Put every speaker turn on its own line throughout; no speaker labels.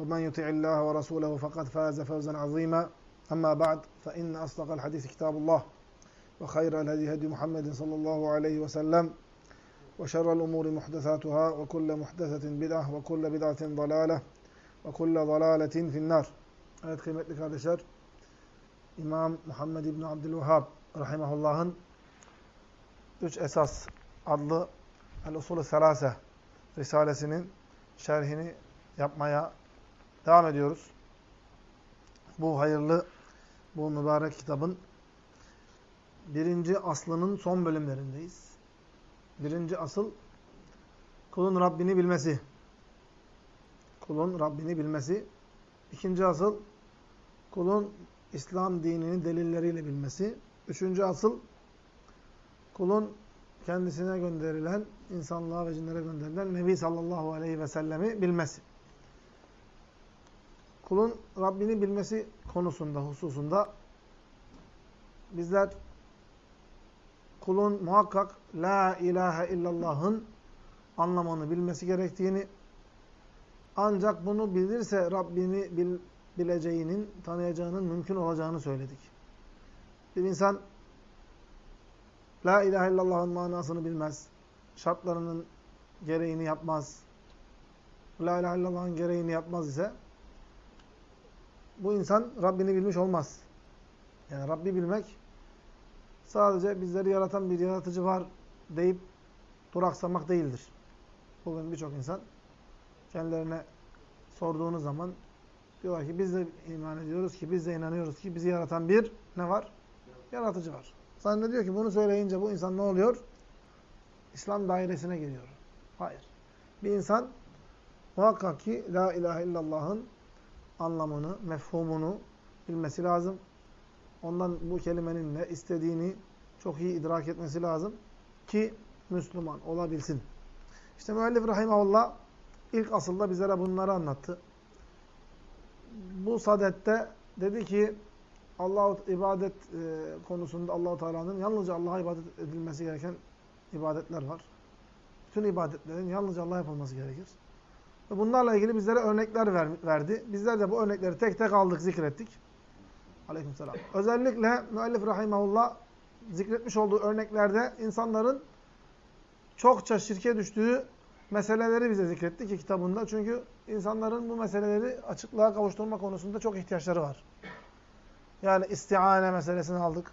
ومن يطع الله ورسوله فقد فاز فوزا عظيما. أما بعد فإن أصدق الحديث كتاب الله وخير الهدي هدي محمد صلى الله عليه وسلم وشر الأمور محدثاتها وكل محدثة بدعة وكل بدعة ضلالة وكل ضلالة في النار. Evet kıymetli kardeşler İmam Muhammed İbni Abdülvehhab Rahimahullah'ın Üç Esas adlı El-Usulü Selase Risalesinin şerhini yapmaya Devam ediyoruz. Bu hayırlı, bu mübarek kitabın birinci aslının son bölümlerindeyiz. Birinci asıl kulun Rabbini bilmesi. Kulun Rabbini bilmesi. İkinci asıl kulun İslam dinini delilleriyle bilmesi. Üçüncü asıl kulun kendisine gönderilen, insanlığa ve cinlere gönderilen Nebi sallallahu aleyhi ve sellemi bilmesi kulun Rabbini bilmesi konusunda, hususunda bizler kulun muhakkak La ilahe illallah'ın anlamını bilmesi gerektiğini ancak bunu bilirse Rabbini bil, bileceğinin, tanıyacağının mümkün olacağını söyledik. Bir insan La ilahe illallah'ın manasını bilmez. Şartlarının gereğini yapmaz. La ilahe illallah'ın gereğini yapmaz ise bu insan Rabbini bilmiş olmaz. Yani Rabbi bilmek sadece bizleri yaratan bir yaratıcı var deyip duraksamak değildir. Bugün birçok insan kendilerine sorduğunuz zaman diyorlar ki biz de iman ediyoruz ki biz de inanıyoruz ki bizi yaratan bir ne var? Yaratıcı var. Zannediyor ki bunu söyleyince bu insan ne oluyor? İslam dairesine giriyor. Hayır. Bir insan muhakkak ki La ilahe illallah'ın anlamını, mefhumunu bilmesi lazım. Ondan bu kelimenin ne istediğini çok iyi idrak etmesi lazım ki Müslüman olabilsin. İşte müellif rahimahullah ilk asılda bizlere bunları anlattı. Bu sadette dedi ki Allah ibadet e, konusunda Allahu Teala'nın yalnızca Allah'a ibadet edilmesi gereken ibadetler var. Bütün ibadetlerin yalnızca Allah'a yapılması gerekir. Ve bunlarla ilgili bizlere örnekler ver, verdi. Bizler de bu örnekleri tek tek aldık, zikrettik. Aleykümselam. Özellikle müellif rahimahullah zikretmiş olduğu örneklerde insanların çokça şirke düştüğü meseleleri bize zikretti ki kitabında. Çünkü insanların bu meseleleri açıklığa kavuşturma konusunda çok ihtiyaçları var. Yani istiane meselesini aldık.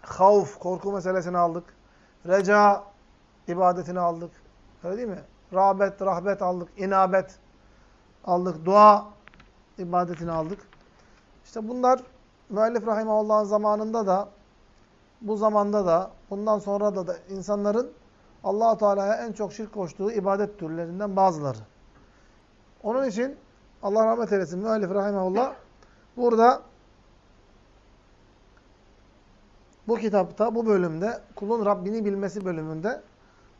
Havf, korku meselesini aldık. Reca ibadetini aldık. Öyle değil mi? Rağbet, rahbet aldık. inabet aldık. Dua ibadetini aldık. İşte bunlar müellif rahimahullah'ın zamanında da bu zamanda da bundan sonra da, da insanların allah Teala'ya en çok şirk koştuğu ibadet türlerinden bazıları. Onun için Allah rahmet eylesin müellif rahimahullah burada bu kitapta, bu bölümde kulun Rabbini bilmesi bölümünde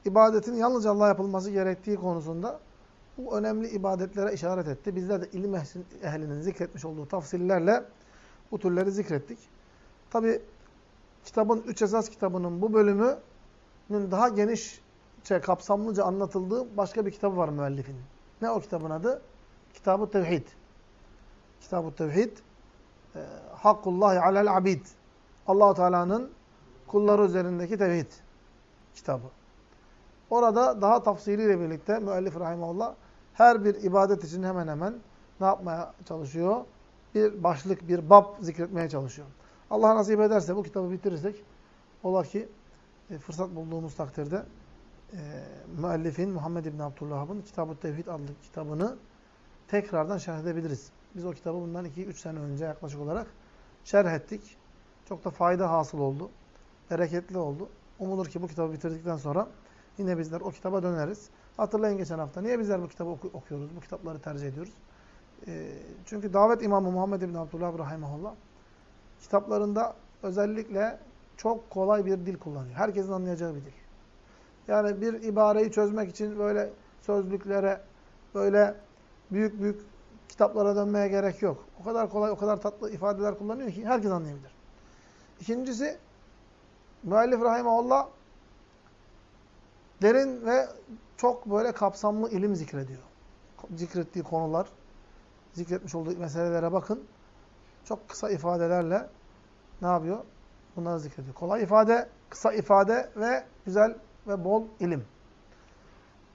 ibadetin yalnızca Allah yapılması gerektiği konusunda bu önemli ibadetlere işaret etti. Bizler de ilim ehlinin zikretmiş olduğu tafsillerle bu türleri zikrettik. Tabi kitabın, üç esas kitabının bu bölümünün daha genişçe, kapsamlıca anlatıldığı başka bir kitabı var müellifin. Ne o kitabın adı? Kitab-ı Tevhid. Kitab-ı Tevhid, e, Hakkullahi alel abid. allah Teala'nın kulları üzerindeki tevhid kitabı. Orada daha tafsiliyle birlikte müellif rahimahullah her bir ibadet için hemen hemen ne yapmaya çalışıyor? bir başlık, bir bab zikretmeye çalışıyor. Allah nasip ederse bu kitabı bitirirsek, ola ki e, fırsat bulduğumuz takdirde e, müellifin Muhammed İbni Abdülvahab'ın Kitab-ı Tevhid adlı kitabını tekrardan şerh edebiliriz. Biz o kitabı bundan 2-3 sene önce yaklaşık olarak şerh ettik. Çok da fayda hasıl oldu. Bereketli oldu. Umulur ki bu kitabı bitirdikten sonra yine bizler o kitaba döneriz. Hatırlayın geçen hafta. Niye bizler bu kitabı oku okuyoruz? Bu kitapları tercih ediyoruz? E, çünkü davet imamı Muhammed İbni Abdullah Rahimahullah kitaplarında özellikle çok kolay bir dil kullanıyor. Herkesin anlayacağı bir dil. Yani bir ibareyi çözmek için böyle sözlüklere, böyle büyük büyük kitaplara dönmeye gerek yok. O kadar kolay, o kadar tatlı ifadeler kullanıyor ki herkes anlayabilir. İkincisi, müellif rahimahullah derin ve çok böyle kapsamlı ilim zikrediyor. Zikrettiği konular, zikretmiş olduğu meselelere bakın. Çok kısa ifadelerle ne yapıyor? Bunları zikrediyor. Kolay ifade, kısa ifade ve güzel ve bol ilim.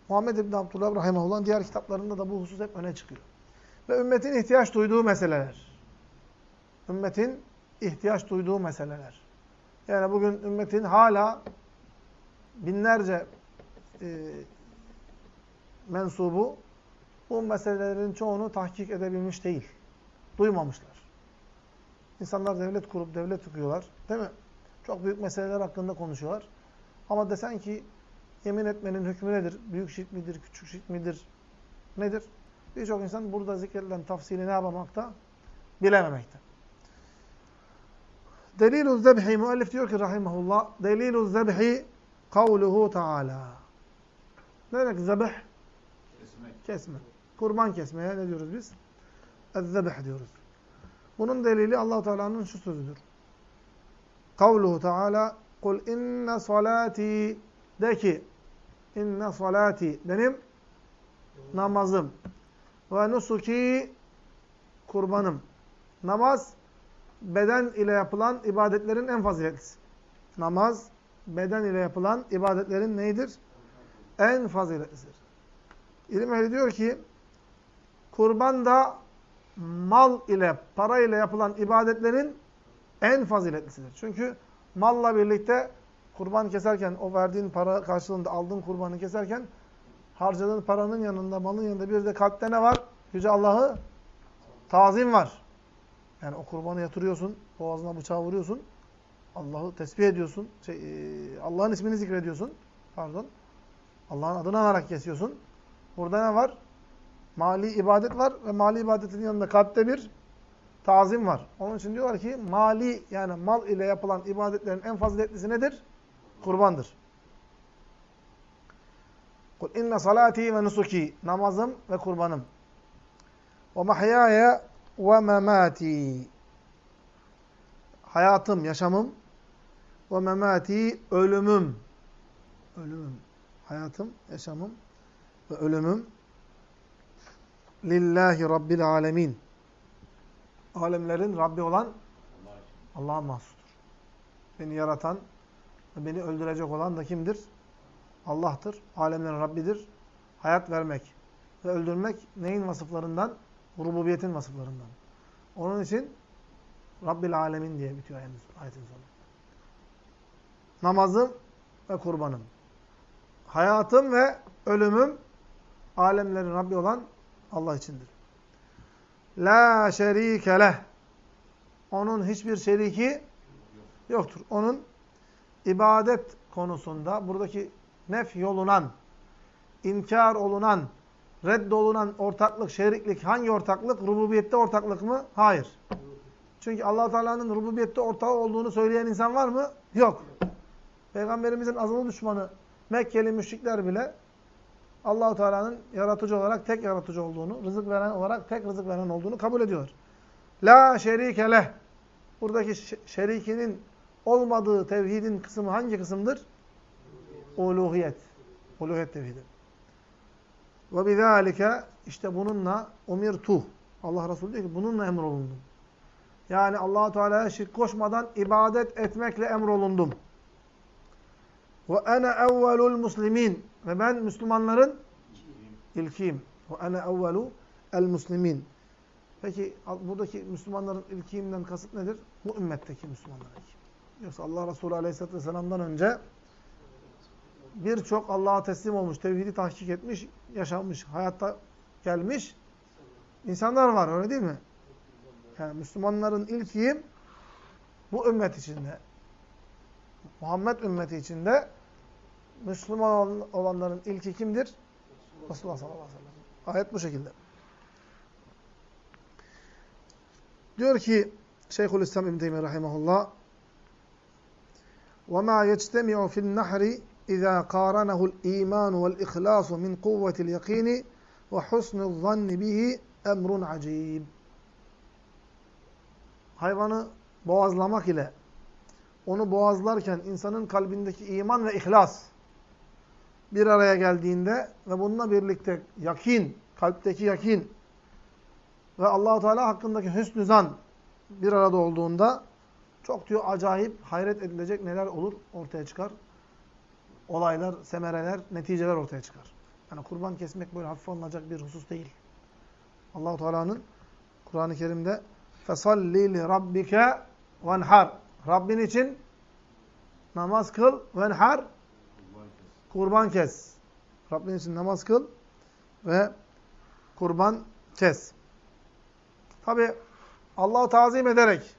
Muhammed İbn Abdullah Rahimahullah'ın diğer kitaplarında da bu husus hep öne çıkıyor. Ve ümmetin ihtiyaç duyduğu meseleler. Ümmetin ihtiyaç duyduğu meseleler. Yani bugün ümmetin hala binlerce e, mensubu bu meselelerin çoğunu tahkik edebilmiş değil. Duymamışlar. İnsanlar devlet kurup devlet tutuyorlar. Değil mi? Çok büyük meseleler hakkında konuşuyorlar. Ama desen ki yemin etmenin hükmü nedir? Büyük şirk midir? Küçük şirk midir? Nedir? Birçok insan burada zikredilen tafsili ne yapamakta? Bilememekte. Delilü zebhi, müellif diyor ki rahimahullah, delilü zebhi kavluhu taala. Ne demek zebih? Kesmek. Kesme. Kurban kesmeye ne diyoruz biz? Ezzebih diyoruz. Bunun delili allah Teala'nın şu sözüdür. Kavluhu Teala Kul inne salati de ki inne salati benim namazım ve nusuki kurbanım. Namaz beden ile yapılan ibadetlerin en faziletlisi. Namaz beden ile yapılan ibadetlerin neydir? En faziletlisidir. İlim ehli diyor ki kurban da mal ile, para ile yapılan ibadetlerin en faziletlisidir. Çünkü malla birlikte kurban keserken, o verdiğin para karşılığında aldığın kurbanı keserken harcadığın paranın yanında, malın yanında bir de kalpte ne var? Yüce Allah'ı tazim var. Yani o kurbanı yatırıyorsun, boğazına bıçağı vuruyorsun. Allah'ı tesbih ediyorsun. Şey, e, Allah'ın ismini zikrediyorsun. Pardon. Allah'ın adını anarak kesiyorsun. Burada ne var? Mali ibadet var ve mali ibadetin yanında kalpte bir tazim var. Onun için diyorlar ki mali yani mal ile yapılan ibadetlerin en faziletlisi nedir? Kurbandır. Kul inne salati ve nusuki namazım ve kurbanım. Ve mahyaya ve memati hayatım, yaşamım ve memati ölümüm. Ölümüm. Hayatım, yaşamım ve ölümüm lillahi rabbil alemin. Alemlerin Rabbi olan Allah'a mahsustur. Beni yaratan ve beni öldürecek olan da kimdir? Allah'tır. Alemlerin Rabbidir. Hayat vermek ve öldürmek neyin vasıflarından? Rububiyetin vasıflarından. Onun için Rabbil Alemin diye bitiyor ayetin sonu. Namazım ve kurbanım. Hayatım ve ölümüm alemlerin Rabbi olan Allah içindir. La şerike leh. Onun hiçbir şeriki yoktur. Onun ibadet konusunda buradaki nef yolunan, inkar olunan, reddolunan ortaklık, şeriklik hangi ortaklık? Rububiyette ortaklık mı? Hayır. Çünkü allah Teala'nın rububiyette ortağı olduğunu söyleyen insan var mı? Yok. Peygamberimizin azılı düşmanı Mekkeli müşrikler bile Allahu Teala'nın yaratıcı olarak tek yaratıcı olduğunu, rızık veren olarak tek rızık veren olduğunu kabul ediyor. La şerike leh. Buradaki şerikinin olmadığı tevhidin kısmı hangi kısımdır? Uluhiyet. Uluhiyet tevhidi. Ve bizalike işte bununla umirtu. Allah Resulü diyor ki bununla emrolundum. Yani allah Teala'ya şirk koşmadan ibadet etmekle emrolundum. Ve ene evvelul muslimin. Ve ben Müslümanların ilkiyim. Ve ene evvelu el muslimin. Peki buradaki Müslümanların ilkiğinden kasıt nedir? Bu ümmetteki Müslümanların ilki. Yoksa Allah Resulü Aleyhisselatü Vesselam'dan önce birçok Allah'a teslim olmuş, tevhidi tahkik etmiş, yaşanmış, hayatta gelmiş insanlar var öyle değil mi? Yani Müslümanların ilki bu ümmet içinde. Muhammed ümmeti içinde Müslüman olanların ilki kimdir? Resulullah sallallahu aleyhi ve sellem. Ayet bu şekilde. Diyor ki Şeyhülislam İbn Teymiye rahimehullah وَمَا يَجْتَمِعُ فِي النَّحْرِ اِذَا قَارَنَهُ الْا۪يمَانُ وَالْاِخْلَاصُ مِنْ قُوَّةِ الْيَقِينِ وَحُسْنُ الظَّنِّ بِهِ اَمْرٌ عَجِيبٌ Hayvanı boğazlamak ile onu boğazlarken insanın kalbindeki iman ve ihlas bir araya geldiğinde ve bununla birlikte yakin, kalpteki yakin ve Allahu Teala hakkındaki hüsnü zan bir arada olduğunda çok diyor acayip, hayret edilecek neler olur ortaya çıkar. Olaylar, semereler, neticeler ortaya çıkar. Yani kurban kesmek böyle hafif alınacak bir husus değil. Allahu Teala'nın Kur'an-ı Kerim'de "Fesalli li rabbike venhar." Rabbin için namaz kıl, venhar kurban kes. Rabbin için namaz kıl ve kurban kes. Tabi Allah'ı tazim ederek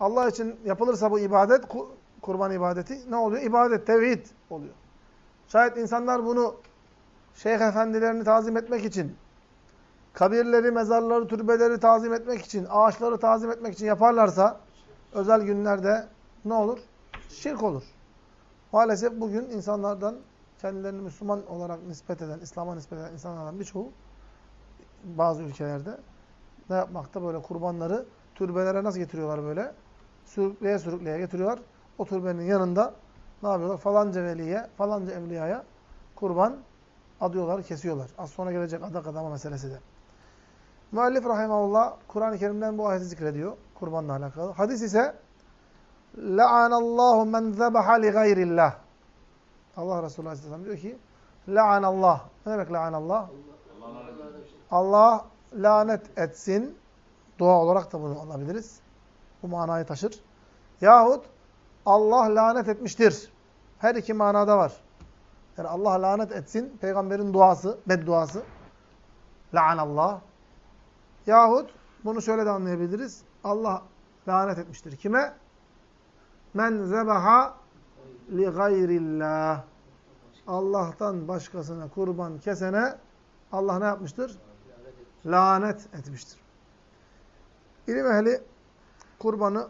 Allah için yapılırsa bu ibadet, kurban ibadeti ne oluyor? İbadet, tevhid oluyor. Şayet insanlar bunu şeyh efendilerini tazim etmek için, kabirleri, mezarları, türbeleri tazim etmek için, ağaçları tazim etmek için yaparlarsa, özel günlerde ne olur? Şirk olur. Maalesef bugün insanlardan kendilerini Müslüman olarak nispet eden, İslam'a nispet eden insanlardan birçoğu bazı ülkelerde ne yapmakta? Böyle kurbanları türbelere nasıl getiriyorlar böyle? Sürükleye sürükleye getiriyorlar. O türbenin yanında ne yapıyorlar? Falanca veliye, falanca evliyaya kurban adıyorlar, kesiyorlar. Az sonra gelecek adak adama meselesi de. Müellif rahimahullah Kur'an-ı Kerim'den bu ayeti zikrediyor. Kurbanla alakalı. Hadis ise La'anallahu men zebaha li gayrillah. Allah Resulü Aleyhisselam diyor ki La'anallah. Ne demek la'anallah? Allah lanet etsin. Dua olarak da bunu alabiliriz. Bu manayı taşır. Yahut Allah lanet etmiştir. Her iki manada var. Yani Allah lanet etsin. Peygamberin duası, bedduası. La'anallah. Yahut bunu şöyle de anlayabiliriz. Allah lanet etmiştir. Kime? Men zebaha li gayrillah. Allah'tan başkasına kurban kesene Allah ne yapmıştır? Lanet etmiştir. İlim ehli kurbanı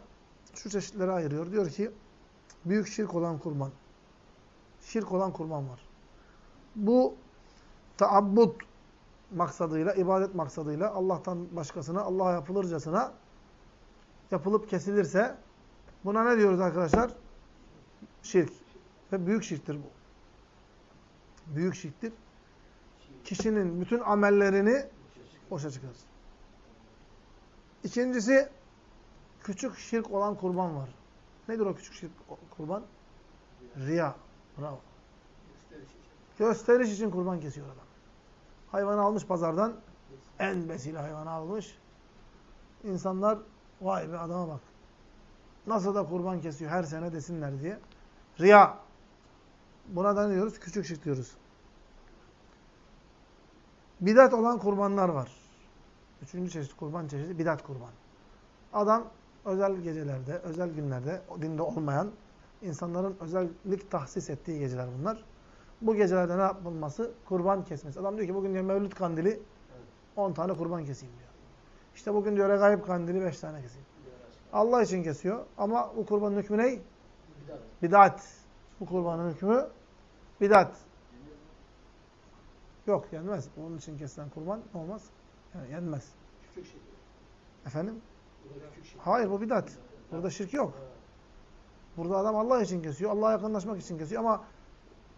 şu çeşitlere ayırıyor. Diyor ki büyük şirk olan kurban. Şirk olan kurban var. Bu taabbud maksadıyla, ibadet maksadıyla Allah'tan başkasına, Allah'a yapılırcasına yapılıp kesilirse buna ne diyoruz arkadaşlar? Şirk. Ve büyük şirktir bu. Büyük şirktir. Kişinin bütün amellerini boşa çıkarır. İkincisi küçük şirk olan kurban var. Nedir o küçük şirk kurban? Riya. Bravo. Gösteriş için kurban kesiyor adam. Hayvanı almış pazardan. En besili hayvanı almış. İnsanlar vay be adama bak. Nasıl da kurban kesiyor her sene desinler diye. Riya. Buna da ne diyoruz? Küçük şirk diyoruz. Bidat olan kurbanlar var. Üçüncü çeşit kurban çeşidi bidat kurban. Adam özel gecelerde, özel günlerde, dinde olmayan insanların özellik tahsis ettiği geceler bunlar. Bu gecelerde ne yapılması? Kurban kesmesi. Adam diyor ki bugün diyor Mevlüt kandili 10 tane kurban keseyim diyor. İşte bugün diyor Regaib kandili 5 tane keseyim. Allah için kesiyor ama bu kurbanın hükmü ne? Bidat. Bu kurbanın hükmü bidat. Yok yenmez. Onun için kesilen kurban olmaz. Yani yenmez. Küçük şirk. Efendim? Şirk. Hayır bu bidat. Burada şirk yok. Burada adam Allah için kesiyor. Allah'a yakınlaşmak için kesiyor ama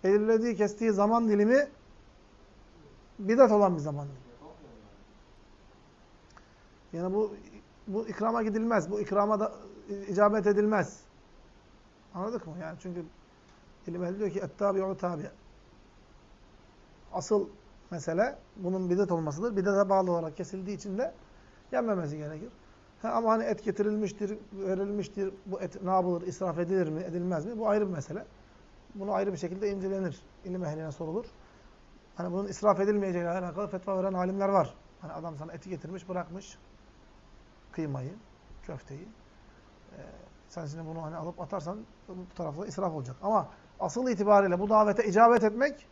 belirlediği, kestiği zaman dilimi bidat olan bir zaman dilimi. Yani bu bu ikrama gidilmez. Bu ikrama da icabet edilmez. Anladık mı? Yani çünkü ilim diyor ki ettabi'u tabi. Asıl mesele bunun bidat olmasıdır. Bidata bağlı olarak kesildiği için de yenmemesi gerekir. Ha, ama hani et getirilmiştir, verilmiştir, bu et ne yapılır, israf edilir mi, edilmez mi? Bu ayrı bir mesele. Bunu ayrı bir şekilde incelenir. İlim ehline sorulur. Hani bunun israf edilmeyeceğiyle alakalı fetva veren alimler var. Hani adam sana eti getirmiş, bırakmış kıymayı, köfteyi. Ee, sen şimdi bunu hani alıp atarsan bu tarafta israf olacak. Ama asıl itibariyle bu davete icabet etmek,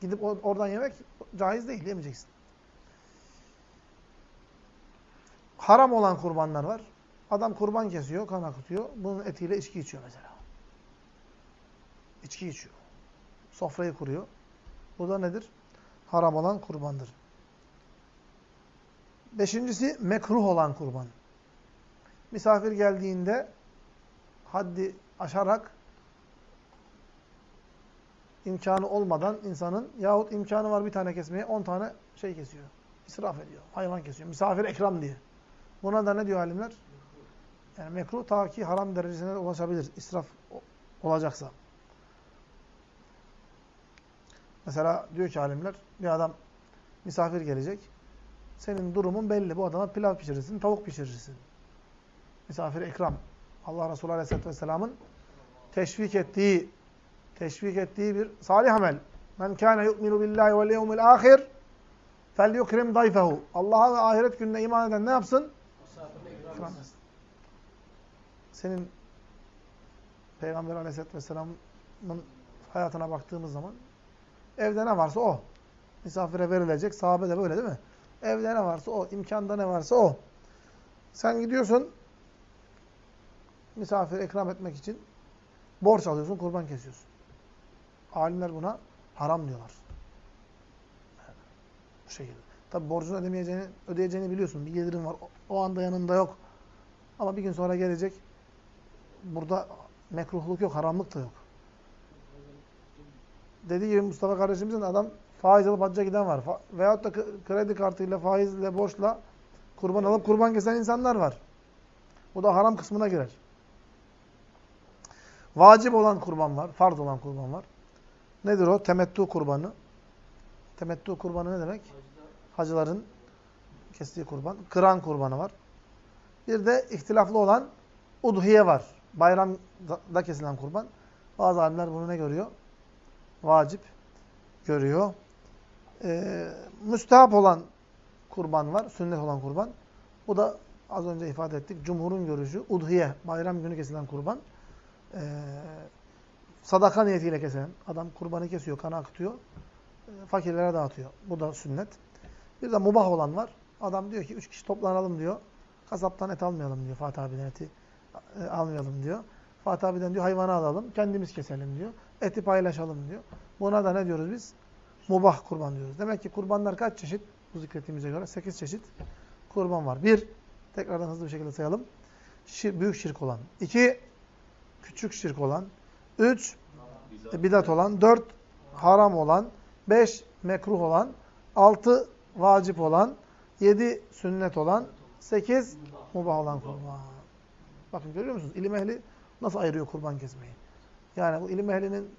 gidip oradan yemek caiz değil, yemeyeceksin. Haram olan kurbanlar var. Adam kurban kesiyor, kan akıtıyor. Bunun etiyle içki içiyor mesela. İçki içiyor. Sofrayı kuruyor. Bu da nedir? Haram olan kurbandır. Beşincisi mekruh olan kurban. Misafir geldiğinde haddi aşarak imkanı olmadan insanın yahut imkanı var bir tane kesmeye on tane şey kesiyor. İsraf ediyor. Hayvan kesiyor. Misafir ekram diye. Buna da ne diyor alimler? Yani mekruh ta ki haram derecesine ulaşabilir. İsraf olacaksa. Mesela diyor ki alimler, bir adam misafir gelecek. Senin durumun belli. Bu adama pilav pişirirsin, tavuk pişirirsin. Misafir ikram. Allah Resulü Aleyhisselatü Vesselam'ın teşvik ettiği, teşvik ettiği bir salih amel. Men kâne yu'minu billahi vel yevmil âhir fel yukrim dayfehu. Allah'a ve ahiret gününe iman eden ne yapsın? İkram. Senin Peygamber Aleyhisselatü Vesselam'ın hayatına baktığımız zaman evde ne varsa o. Misafire verilecek. Sahabe de böyle değil mi? Evde ne varsa o. imkanda ne varsa o. Sen gidiyorsun misafir ikram etmek için borç alıyorsun, kurban kesiyorsun. Alimler buna haram diyorlar. Bu şekilde. Tabi borcunu ödemeyeceğini, ödeyeceğini biliyorsun. Bir gelirin var. O anda yanında yok. Ama bir gün sonra gelecek. Burada mekruhluk yok, haramlık da yok. Dediği gibi Mustafa kardeşimizin adam faiz alıp hacca giden var. Veyahut da kredi kartıyla, faizle, borçla kurban alıp kurban kesen insanlar var. Bu da haram kısmına girer. Vacip olan kurban var, farz olan kurban var. Nedir o? Temettü kurbanı. Temettü kurbanı ne demek? Hacıların kestiği kurban. Kıran kurbanı var. Bir de ihtilaflı olan udhiye var. Bayramda kesilen kurban. Bazı alimler bunu ne görüyor? Vacip görüyor. Ee, müstehap olan kurban var. Sünnet olan kurban. Bu da az önce ifade ettik. Cumhurun görüşü. Udhiye. Bayram günü kesilen kurban. Ee, sadaka niyetiyle kesen. Adam kurbanı kesiyor, kanı akıtıyor. E, fakirlere dağıtıyor. Bu da sünnet. Bir de mubah olan var. Adam diyor ki üç kişi toplanalım diyor. Kasaptan et almayalım diyor. Fatih abiden eti e, almayalım diyor. Fatih abiden diyor hayvanı alalım. Kendimiz keselim diyor. Eti paylaşalım diyor. Buna da ne diyoruz biz? Mubah kurban diyoruz. Demek ki kurbanlar kaç çeşit? Bu zikrettiğimize göre sekiz çeşit kurban var. Bir, tekrardan hızlı bir şekilde sayalım. Şir, büyük şirk olan. İki, küçük şirk olan. Üç, bidat olan. Dört, haram olan. Beş, mekruh olan. Altı, vacip olan. Yedi, sünnet olan. Sekiz, mubah olan kurban. Bakın görüyor musunuz? İlim ehli nasıl ayırıyor kurban kesmeyi? Yani bu ilim ehlinin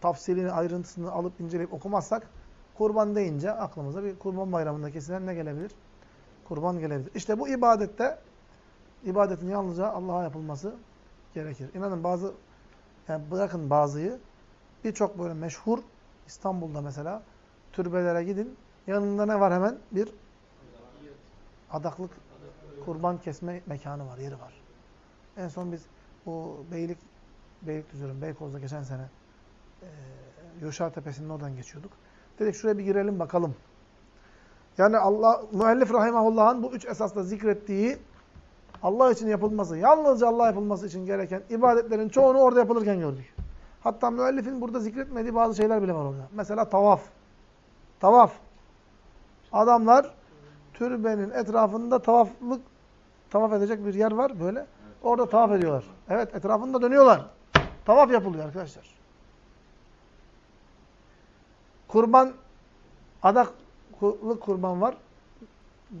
tafsilini, ayrıntısını alıp inceleyip okumazsak kurban deyince aklımıza bir kurban bayramında kesilen ne gelebilir? Kurban gelebilir. İşte bu ibadette ibadetin yalnızca Allah'a yapılması gerekir. İnanın bazı yani bırakın bazıyı birçok böyle meşhur İstanbul'da mesela türbelere gidin. Yanında ne var hemen? Bir adaklık kurban kesme mekanı var, yeri var. En son biz bu Beylik Beylikdüzü'nün Beykoz'da geçen sene e, Yoşar Tepesi'nin oradan geçiyorduk. Dedik şuraya bir girelim bakalım. Yani Allah müellif rahimahullah'ın bu üç esasla zikrettiği Allah için yapılması, yalnızca Allah yapılması için gereken ibadetlerin çoğunu orada yapılırken gördük. Hatta müellifin burada zikretmediği bazı şeyler bile var orada. Mesela tavaf. Tavaf. Adamlar türbenin etrafında tavaflık tavaf edecek bir yer var böyle. Orada tavaf ediyorlar. Evet etrafında dönüyorlar. Tavaf yapılıyor arkadaşlar. Kurban adaklık kurban var.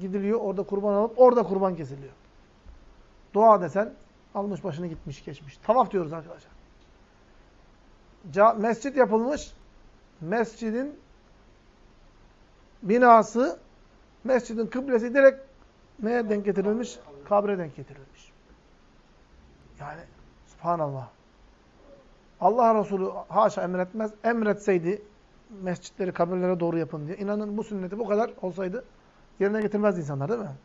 Gidiliyor orada kurban alıp orada kurban kesiliyor. Dua desen almış başını gitmiş geçmiş. Tavaf diyoruz arkadaşlar. Ca mescit yapılmış. Mescidin binası, mescidin kıblesi direkt neye denk getirilmiş? Kabre denk getirilmiş. Yani subhanallah. Allah Resulü haşa emretmez. Emretseydi mescitleri kabirlere doğru yapın diye. İnanın bu sünneti bu kadar olsaydı yerine getirmez insanlar değil mi?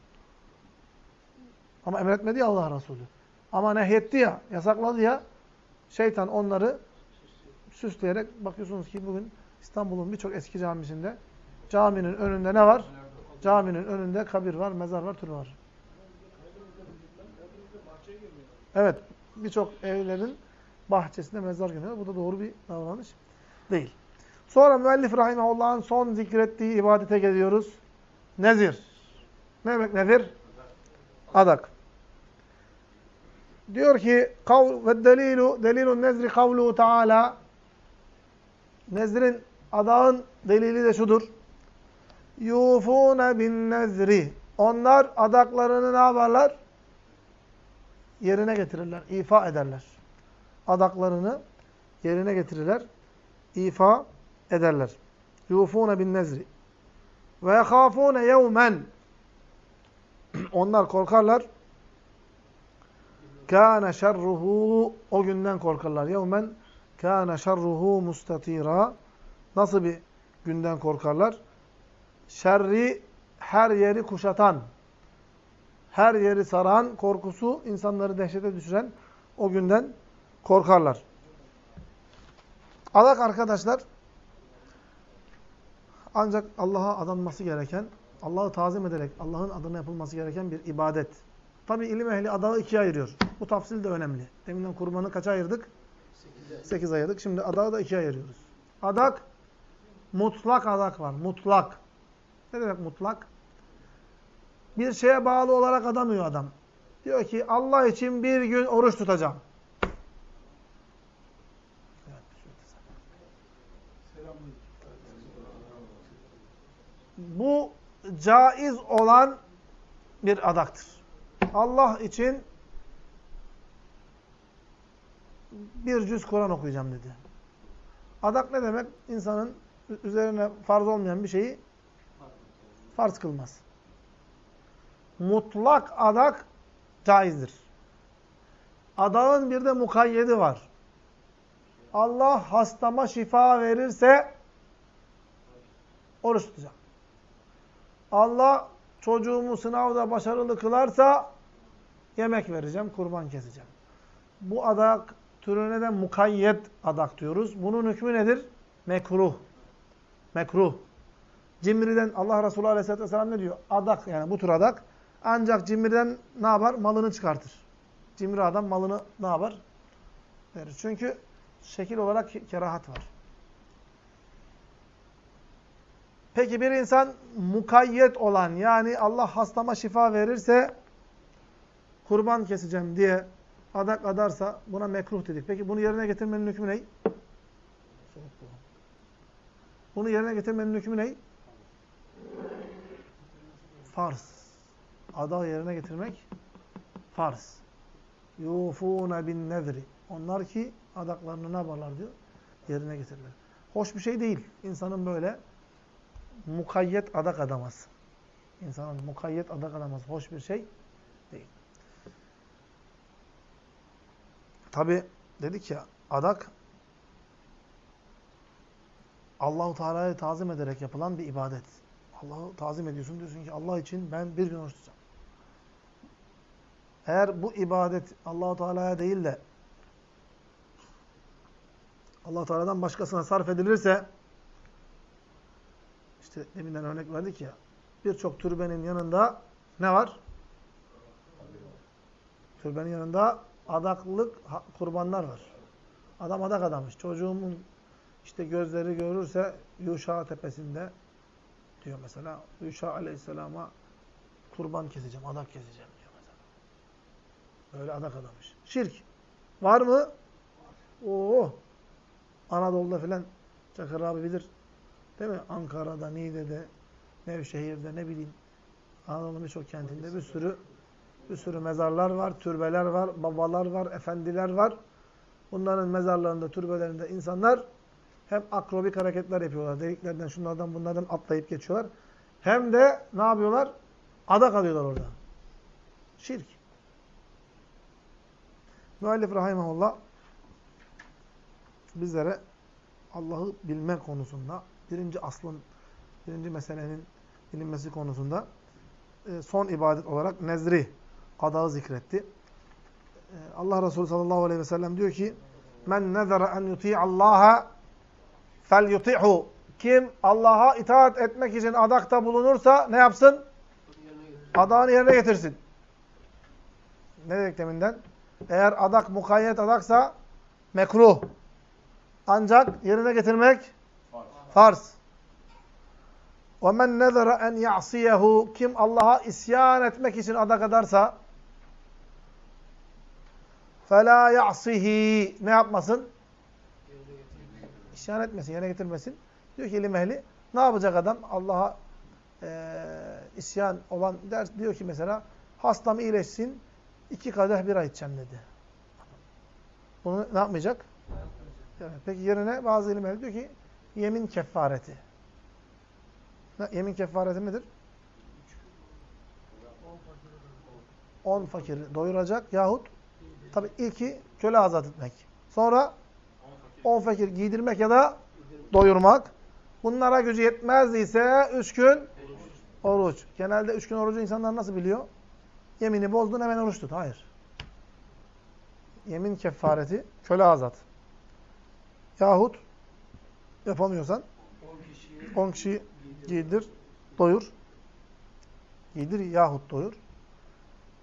Ama emretmedi ya Allah Resulü. Ama nehyetti ya, yasakladı ya şeytan onları süsleyerek bakıyorsunuz ki bugün İstanbul'un birçok eski camisinde caminin önünde ne var? Caminin önünde kabir var, mezar var, türbe var. Evet, birçok evlerin bahçesinde mezar görüyor. Bu da doğru bir davranış değil. Sonra müellif rahimahullah'ın son zikrettiği ibadete geliyoruz. Nezir. Ne demek nezir? Adak. Diyor ki ve delilu delilun nezri kavluhu taala Nezrin adağın delili de şudur. Yufune bin nezri. Onlar adaklarını ne yaparlar? Yerine getirirler, ifa ederler. Adaklarını yerine getirirler, ifa ederler. Yufune bin nezri. Ve yehafune yevmen. Onlar korkarlar. Kâne şerruhu. O günden korkarlar. Yevmen kâne şerruhu mustatira. Nasıl bir günden korkarlar? Şerri her yeri kuşatan, her yeri saran korkusu insanları dehşete düşüren o günden korkarlar. Adak arkadaşlar ancak Allah'a adanması gereken, Allah'ı tazim ederek Allah'ın adına yapılması gereken bir ibadet. Tabi ilim ehli adağı ikiye ayırıyor. Bu tafsil de önemli. Deminden kurbanı kaça ayırdık? Sekiz ayırdık. Şimdi adağı da ikiye ayırıyoruz. Adak, mutlak adak var. Mutlak. Ne demek mutlak? Bir şeye bağlı olarak adamıyor adam. Diyor ki Allah için bir gün oruç tutacağım. Bu caiz olan bir adaktır. Allah için bir cüz Kur'an okuyacağım dedi. Adak ne demek? İnsanın üzerine farz olmayan bir şeyi farz kılmaz. Mutlak adak caizdir. Adağın bir de mukayyedi var. Allah hastama şifa verirse oruç tutacağım. Allah çocuğumu sınavda başarılı kılarsa yemek vereceğim, kurban keseceğim. Bu adak türüne de mukayyet adak diyoruz. Bunun hükmü nedir? Mekruh. Mekruh. Cimriden Allah Resulü Aleyhisselatü Vesselam ne diyor? Adak yani bu tür adak ancak cimriden ne yapar? Malını çıkartır. Cimri adam malını ne yapar? Verir. Çünkü şekil olarak kerahat var. Peki bir insan mukayyet olan yani Allah hastama şifa verirse kurban keseceğim diye adak adarsa buna mekruh dedik. Peki bunu yerine getirmenin hükmü ne? Bunu yerine getirmenin hükmü ne? Farz. Ada yerine getirmek farz. Yufûne bin nezri. Onlar ki adaklarını ne yaparlar diyor? Yerine getirirler. Hoş bir şey değil. İnsanın böyle mukayyet adak adaması. İnsanın mukayyet adak adaması hoş bir şey değil. Tabi dedik ya adak Allahu Teala'yı tazim ederek yapılan bir ibadet. Allah'ı tazim ediyorsun diyorsun ki Allah için ben bir gün oruç tutacağım. Eğer bu ibadet Allahu Teala'ya değil de Allah Teala'dan başkasına sarf edilirse işte deminden örnek verdik ya birçok türbenin yanında ne var? Türbenin yanında adaklık kurbanlar var. Adam adak adamış. Çocuğumun işte gözleri görürse Yuşa tepesinde diyor mesela. Yuşa aleyhisselama kurban keseceğim, adak keseceğim diyor mesela. Böyle adak adamış. Şirk. Var mı? Oo. Anadolu'da filan Çakır abi bilir. Değil mi? Ankara'da, Niğde'de, Nevşehir'de ne bileyim. Anadolu'nun birçok kentinde bir sürü bir sürü mezarlar var, türbeler var, babalar var, efendiler var. Bunların mezarlarında, türbelerinde insanlar hem akrobik hareketler yapıyorlar. Deliklerden, şunlardan, bunlardan atlayıp geçiyorlar. Hem de ne yapıyorlar? Adak alıyorlar orada. Şirk. Müellif rahimahullah bizlere Allah'ı bilme konusunda, birinci aslın, birinci meselenin bilinmesi konusunda e, son ibadet olarak nezri, adağı zikretti. E, Allah Resulü sallallahu aleyhi ve sellem diyor ki, Men nezara en yuti'allaha fel yuti'hu. Kim Allah'a itaat etmek için adakta bulunursa ne yapsın? Adağını yerine getirsin. Ne dedik deminden? Eğer adak mukayyet adaksa mekruh. Ancak yerine getirmek farz. وَمَنْ نَذَرَ اَنْ يَعْصِيَهُ Kim Allah'a isyan etmek için adak adarsa فَلَا يَعْصِهِ Ne yapmasın? İsyan etmesin, yerine getirmesin. Diyor ki ilim ehli, ne yapacak adam? Allah'a e, isyan olan der, diyor ki mesela, hastam iyileşsin, iki kadeh bira içeceğim dedi. Bunu ne yapmayacak? Evet. Peki yerine bazı ilim ehli diyor ki, yemin kefareti. Yemin kefareti nedir? On fakiri doyuracak yahut tabi ilki köle azat etmek. Sonra on fakir giydirmek ya da doyurmak. Bunlara gücü yetmezdiyse üç gün oruç. Genelde üç gün orucu insanlar nasıl biliyor? Yemini bozdun hemen oruç tut. Hayır. Yemin kefareti köle azat. Yahut yapamıyorsan 10 kişi giydir, doyur. Giydir yahut doyur.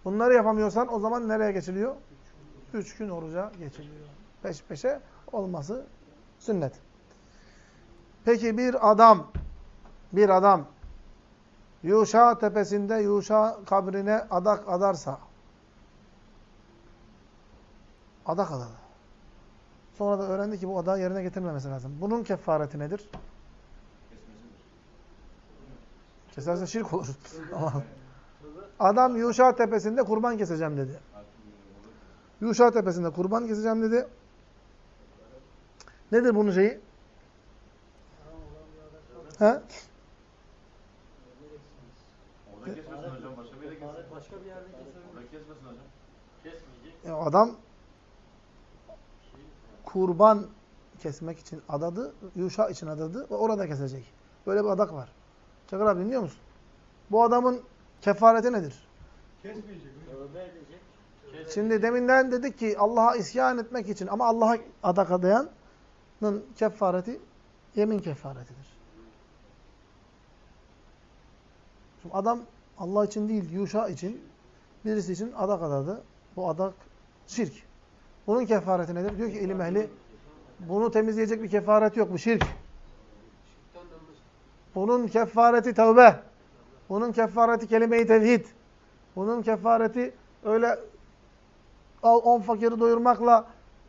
Bunları yapamıyorsan o zaman nereye geçiliyor? Üç gün oruca geçiliyor. Peş peşe olması sünnet. Peki bir adam, bir adam Yuşa tepesinde Yuşa kabrine adak adarsa adak adadı. Sonra da öğrendi ki bu adağı yerine getirmemesi lazım. Bunun kefareti nedir? Keserse şirk olur. Adam Yuşa tepesinde kurban keseceğim dedi. Yuşa tepesinde kurban keseceğim dedi. Nedir bunun şeyi? He?
Orada kesmesin hocam. Başka bir yere kesmesin.
Başka bir yerde kesebilir.
Orada kesmesin hocam.
Kesmeyecek.
E, adam kurban kesmek için adadı, Yuşa için adadı ve orada kesecek. Böyle bir adak var. Çakır abi dinliyor musun? Bu adamın kefareti nedir?
Kesmeyecek.
Tövbe edecek.
Şimdi deminden dedik ki Allah'a isyan etmek için ama Allah'a adak adayanın kefareti yemin kefaretidir. Şimdi adam Allah için değil, Yuşa için, birisi için adak adadı. Bu adak şirk. Bunun kefareti nedir? Diyor ki ilim ehli, bunu temizleyecek bir kefaret yok. Bu şirk. Bunun kefareti tövbe. Bunun kefareti kelime-i tevhid. Bunun kefareti öyle al on fakiri doyurmakla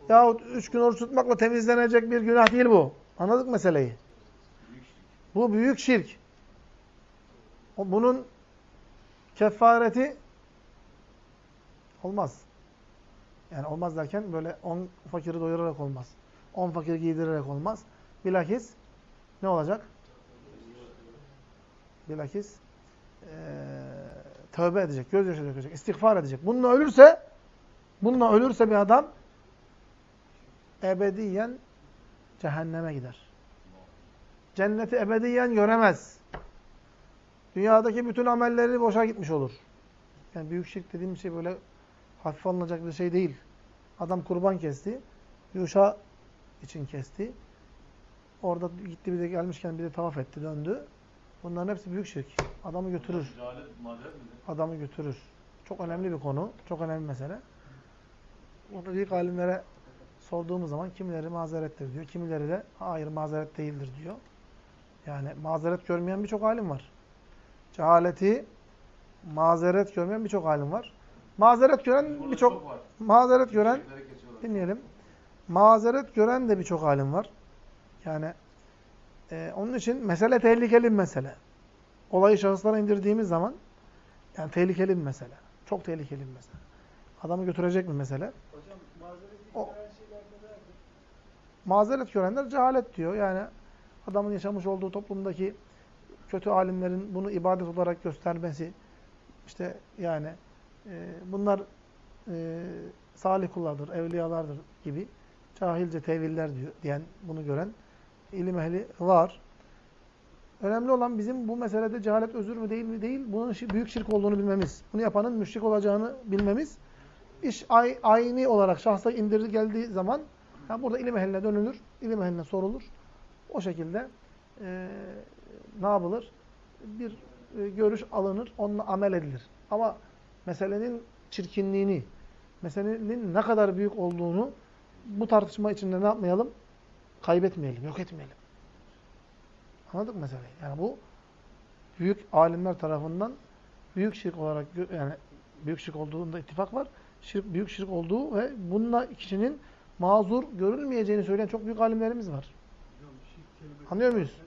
yahut üç gün oruç tutmakla temizlenecek bir günah değil bu. Anladık meseleyi. Bu büyük şirk. Bunun kefareti olmaz. Yani olmaz derken böyle on fakiri doyurarak olmaz. On fakiri giydirerek olmaz. Bilakis ne olacak? Bilakis eee tövbe edecek, gözyaşı dökecek, istiğfar edecek. Bununla ölürse bununla ölürse bir adam ebediyen cehenneme gider. Cenneti ebediyen göremez. Dünyadaki bütün amelleri boşa gitmiş olur. Yani büyük şirk dediğim şey böyle hafife alınacak bir şey değil. Adam kurban kesti. Yuşa için kesti. Orada gitti bir de gelmişken bir de tavaf etti, döndü. Bunların hepsi büyük şirk. Adamı götürür. Adamı götürür. Çok önemli bir konu. Çok önemli mesele. Bunu büyük alimlere sorduğumuz zaman kimileri mazerettir diyor. Kimileri de hayır mazeret değildir diyor. Yani mazeret görmeyen birçok alim var. Cehaleti mazeret görmeyen birçok alim var. Mazeret gören birçok mazeret gören dinleyelim. Mazeret gören de birçok alim var. Yani e, onun için mesele tehlikeli bir mesele. Olayı şahıslara indirdiğimiz zaman yani tehlikeli bir mesele. Çok tehlikeli bir mesele. Adamı götürecek bir mesele.
Hocam mazeret
O-? Mazeret görenler cehalet diyor. Yani adamın yaşamış olduğu toplumdaki kötü alimlerin bunu ibadet olarak göstermesi, işte yani e, bunlar e, salih kullardır, evliyalardır gibi cahilce teviller diyor, diyen, bunu gören ilim ehli var. Önemli olan bizim bu meselede cehalet özür mü değil mi değil, bunun büyük şirk olduğunu bilmemiz. Bunu yapanın müşrik olacağını bilmemiz. İş ay, ayni olarak şahsa indirir geldiği zaman ha, burada ilim ehline dönülür, ilim ehline sorulur. O şekilde e, ne yapılır? Bir e, görüş alınır, onunla amel edilir. Ama meselenin çirkinliğini, meselenin ne kadar büyük olduğunu bu tartışma içinde ne yapmayalım? Kaybetmeyelim, yok etmeyelim. Anladık mı meseleyi? Yani bu büyük alimler tarafından büyük şirk olarak yani büyük şirk olduğunda ittifak var. Şirk büyük şirk olduğu ve bununla kişinin mazur görülmeyeceğini söyleyen çok büyük alimlerimiz var. Anlıyor muyuz?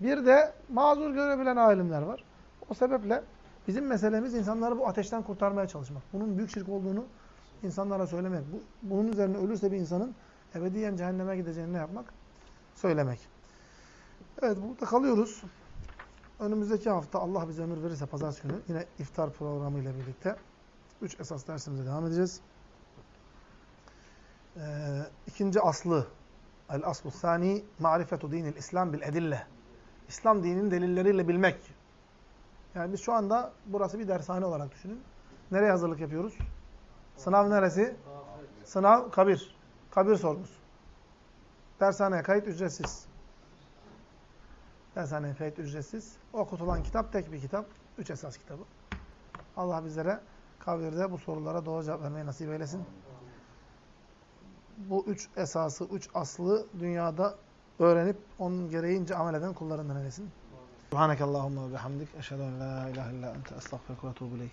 Bir de mazur görebilen alimler var. O sebeple bizim meselemiz insanları bu ateşten kurtarmaya çalışmak. Bunun büyük şirk olduğunu insanlara söylemek. Bu, bunun üzerine ölürse bir insanın ebediyen cehenneme gideceğini ne yapmak? Söylemek. Evet burada kalıyoruz. Önümüzdeki hafta Allah bize ömür verirse pazartesi günü yine iftar programı ile birlikte üç esas dersimize devam edeceğiz. Ee, ikinci aslı el aslu sani marifetu dinil İslam bil edille. İslam dininin delilleriyle bilmek. Yani biz şu anda burası bir dershane olarak düşünün. Nereye hazırlık yapıyoruz? Sınav neresi? Sınav kabir. Kabir sorumuz. Dershaneye kayıt ücretsiz. Dershaneye kayıt ücretsiz. Okutulan kitap tek bir kitap. Üç esas kitabı. Allah bizlere kabirde bu sorulara doğru cevap vermeyi nasip eylesin. Bu üç esası, üç aslı dünyada öğrenip onun gereğince amel eden kullarından eylesin. Subhanakallahumma ve bihamdik. Eşhedü en la ilahe illa ente estağfirullah ve etûbü.